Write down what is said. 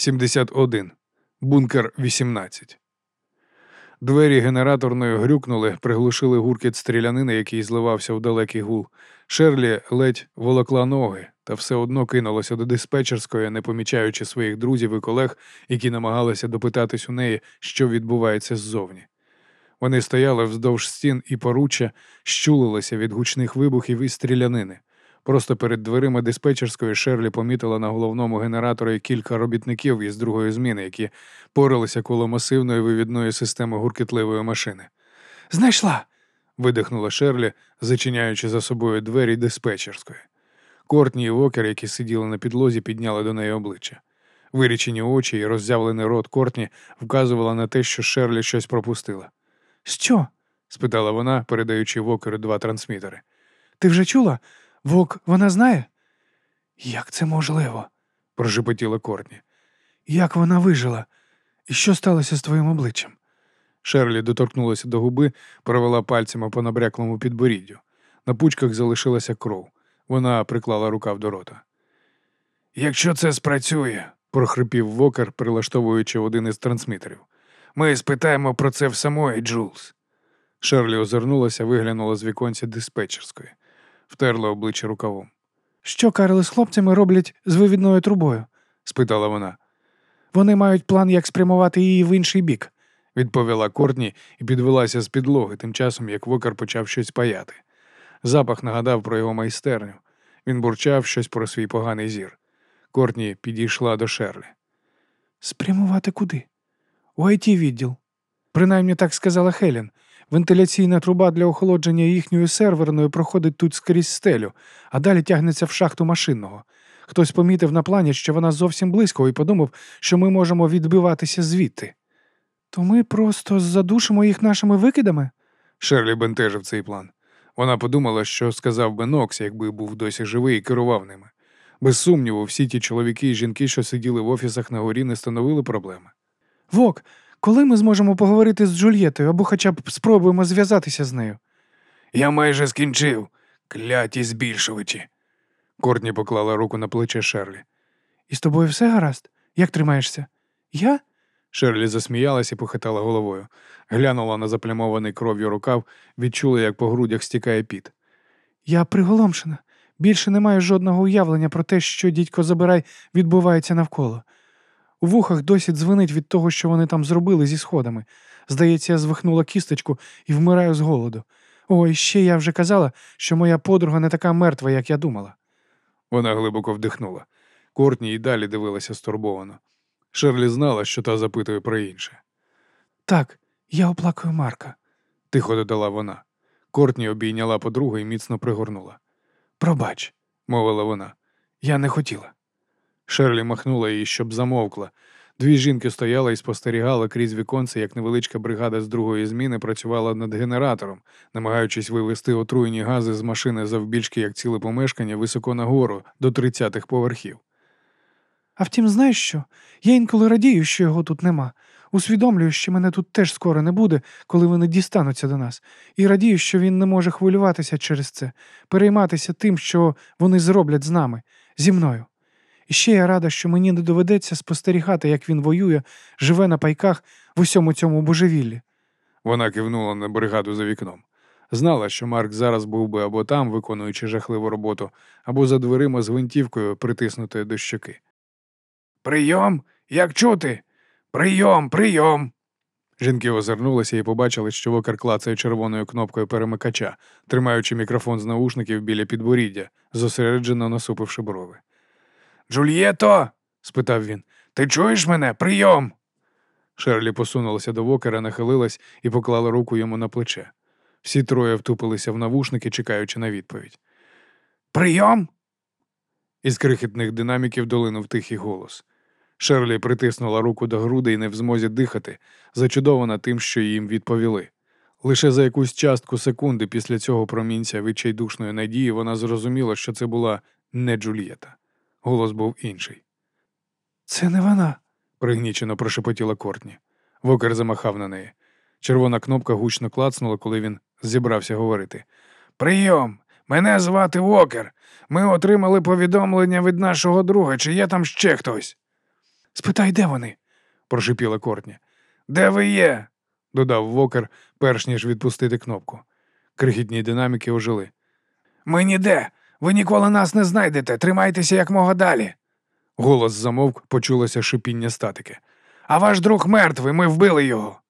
71. Бункер 18. Двері генераторної грюкнули, приглушили гуркіт стрілянини, який зливався в далекий гул. Шерлі ледь волокла ноги, та все одно кинулося до диспетчерської, не помічаючи своїх друзів і колег, які намагалися допитатись у неї, що відбувається ззовні. Вони стояли вздовж стін і поруччя щулилися від гучних вибухів і стрілянини. Просто перед дверима диспетчерської Шерлі помітила на головному генераторі кілька робітників із другої зміни, які поралися коло масивної вивідної системи гуркітливої машини. Знайшла. видихнула Шерлі, зачиняючи за собою двері диспетчерської. Кортні і Вокер, які сиділи на підлозі, підняли до неї обличчя. Вирічені очі і роззявлений рот Кортні вказували на те, що Шерлі щось пропустила. Що? спитала вона, передаючи Вокеру два трансмітери. Ти вже чула? Вок, вона знає? Як це можливо? прошепотіла Кортні. Як вона вижила? І що сталося з твоїм обличчям? Шерлі доторкнулася до губи, провела пальцями по набряклому підборіддю. На пучках залишилася кров. Вона приклала рукав до рота. Якщо це спрацює, прохрипів Вокер, прилаштовуючи один із трансмітерів. Ми спитаємо про це в самої Джулс. Шерлі озирнулася, виглянула з віконця диспетчерської, втерла обличчя рукавом. Що Карли з хлопцями роблять з вивідною трубою? спитала вона. Вони мають план, як спрямувати її в інший бік, відповіла Кортні і підвелася з підлоги, тим часом як Вокер почав щось паяти. Запах нагадав про його майстерню. Він бурчав щось про свій поганий зір. Кортні підійшла до Шерлі. Спрямувати куди? У it відділ. Принаймні так сказала Хелен. Вентиляційна труба для охолодження їхньої серверної проходить тут скрізь стелю, а далі тягнеться в шахту машинного. Хтось помітив на плані, що вона зовсім близько, і подумав, що ми можемо відбиватися звідти. То ми просто задушимо їх нашими викидами? Шерлі бентежив цей план. Вона подумала, що сказав би Нокс, якби був досі живий і керував ними. Без сумніву, всі ті чоловіки і жінки, що сиділи в офісах на горі, не становили проблеми. Вок, коли ми зможемо поговорити з Джульєтою або хоча б спробуємо зв'язатися з нею? Я майже скінчив, кляті збільшувачі. Кортні поклала руку на плече Шерлі. І з тобою все гаразд? Як тримаєшся? Я? Шерлі засміялась і похитала головою, глянула на заплямований кров'ю рукав, відчула, як по грудях стікає піт. Я приголомшена. Більше не маю жодного уявлення про те, що дідько забирай відбувається навколо. У вухах досі дзвенить від того, що вони там зробили зі сходами. Здається, я звихнула кісточку і вмираю з голоду. Ой, ще я вже казала, що моя подруга не така мертва, як я думала. Вона глибоко вдихнула. Кортні й далі дивилася стурбовано. Шерлі знала, що та запитує про інше. Так, я оплакую Марка, тихо додала вона. Кортні обійняла подругу і міцно пригорнула. Пробач, мовила вона, я не хотіла. Шерлі махнула її, щоб замовкла. Дві жінки стояли і спостерігали крізь віконце, як невеличка бригада з другої зміни працювала над генератором, намагаючись вивести отруєні гази з машини завбільшки, як ціле помешкання, високо нагору до тридцятих поверхів. А втім, знаєш що? Я інколи радію, що його тут нема. Усвідомлюю, що мене тут теж скоро не буде, коли вони дістануться до нас, і радію, що він не може хвилюватися через це, перейматися тим, що вони зроблять з нами, зі мною. І ще я рада, що мені не доведеться спостерігати, як він воює, живе на пайках в усьому цьому божевіллі. Вона кивнула на бригаду за вікном. Знала, що Марк зараз був би або там, виконуючи жахливу роботу, або за дверима з гвинтівкою, притиснутою до щоки. Прийом, як чути? Прийом, прийом. Жінки озирнулися і побачили, що Вокер клацає червоною кнопкою перемикача, тримаючи мікрофон з наушників біля підборіддя, зосереджено насупивши брови. Джульєто? спитав він. Ти чуєш мене? Прийом. Шерлі посунулася до Вокера, нахилилась і поклала руку йому на плече. Всі троє втупилися в навушники, чекаючи на відповідь. Прийом. Із крихітних динаміків долинув тихий голос. Шерлі притиснула руку до груди і не в змозі дихати, зачудована тим, що їм відповіли. Лише за якусь частку секунди після цього промінця відчайдушної надії вона зрозуміла, що це була не Джульєта. Голос був інший. Це не вона, пригнічено прошепотіла Кортні. Вокер замахав на неї. Червона кнопка гучно клацнула, коли він зібрався говорити. Прийом! Мене звати Вокер. Ми отримали повідомлення від нашого друга, чи є там ще хтось. Спитай, де вони? прошипіла Кортні. Де ви є? додав Вокер, перш ніж відпустити кнопку. Крихітні динаміки ожили. Ми ніде. Ви ніколи нас не знайдете. Тримайтеся якмога далі. Голос замовк, почулося шипіння статики. А ваш друг мертвий, ми вбили його.